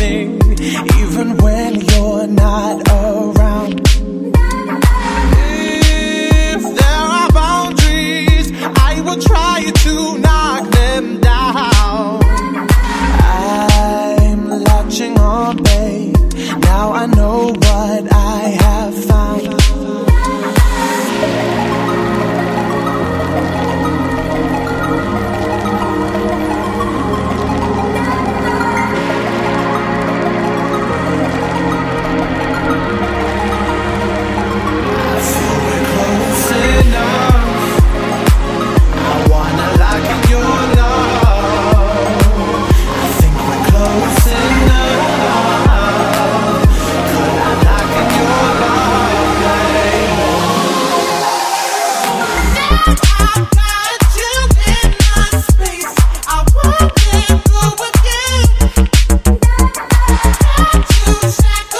me, even when you're not around. I won't. I